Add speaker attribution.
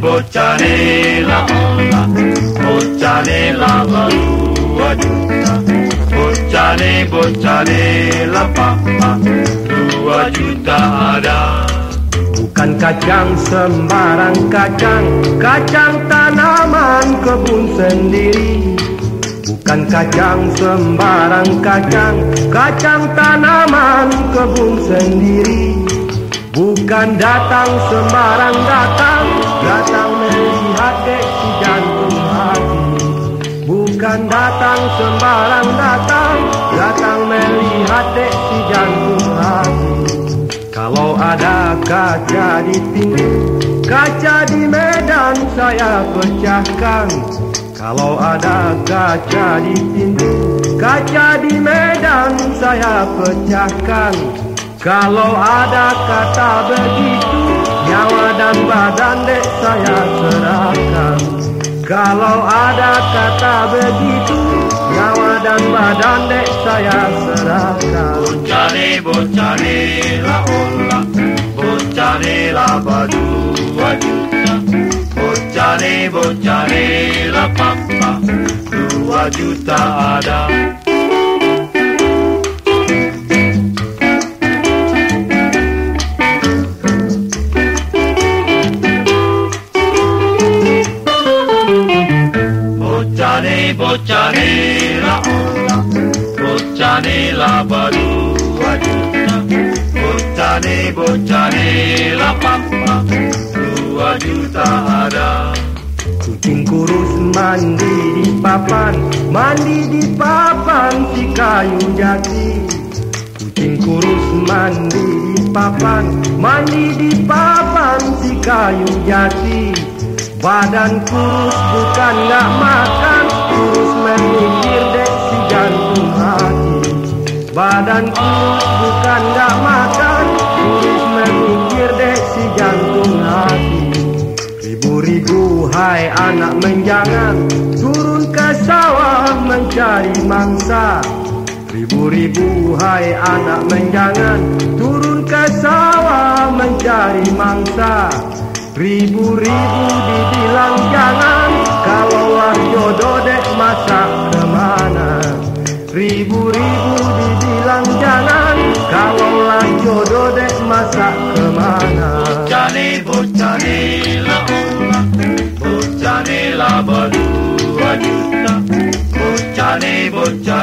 Speaker 1: la ola Bocciane la dua juta Bocciane bocciane la papa Dua juta ada.
Speaker 2: Bukan kacang sembarang kacang Kacang tanaman kebun sendiri. Bukan kacang sembarang kacang Kacang tanaman kebun sendiri. Bukan datang sembarang Datang Bukan datang sembarang datang Datang melihat dek si jantung hati Kalau ada kaca di pintu Kaca di medan saya pecahkan. Kalau ada kaca di pintu Kaca di medan saya pecahkan. Kalau ada kata begitu Nyawa dan badan dek saya serahkan Kalau ada kata begitu Nyawa dan badan dek saya serahkan.
Speaker 1: Bocciane bocciane la ola Bocciane la dua juta Bocciane bocciane la papa Dua juta ada Bocciane, bocciane la ola, bocciane la badua giusta, bocciane, bocciane la pappa, dua juta ada.
Speaker 2: Kucing kurus mandi di papan Mandi di papan si kayu jati. Kucing kurus mandi di papan Mandi di papan si kayu jati. Badan kurus bukan gak makan Kurus memikir dek si jantung hati Badan kurus bukan gak makan. Kurus memikir dek si jantung hati Ribu-ribu hai anak menjangan Turun ke sawah mencari mangsa. Ribu-ribu hai anak menjangan Turun ke sawah mencari mangsa. Ribu-ribu dibilang jangan Ribu-ribu dibilang jangan Kalaulah jodoh dek masa ke mana?
Speaker 1: Bocciane, bocciane la ola, bocciane la dua juta, bocciane, bocciane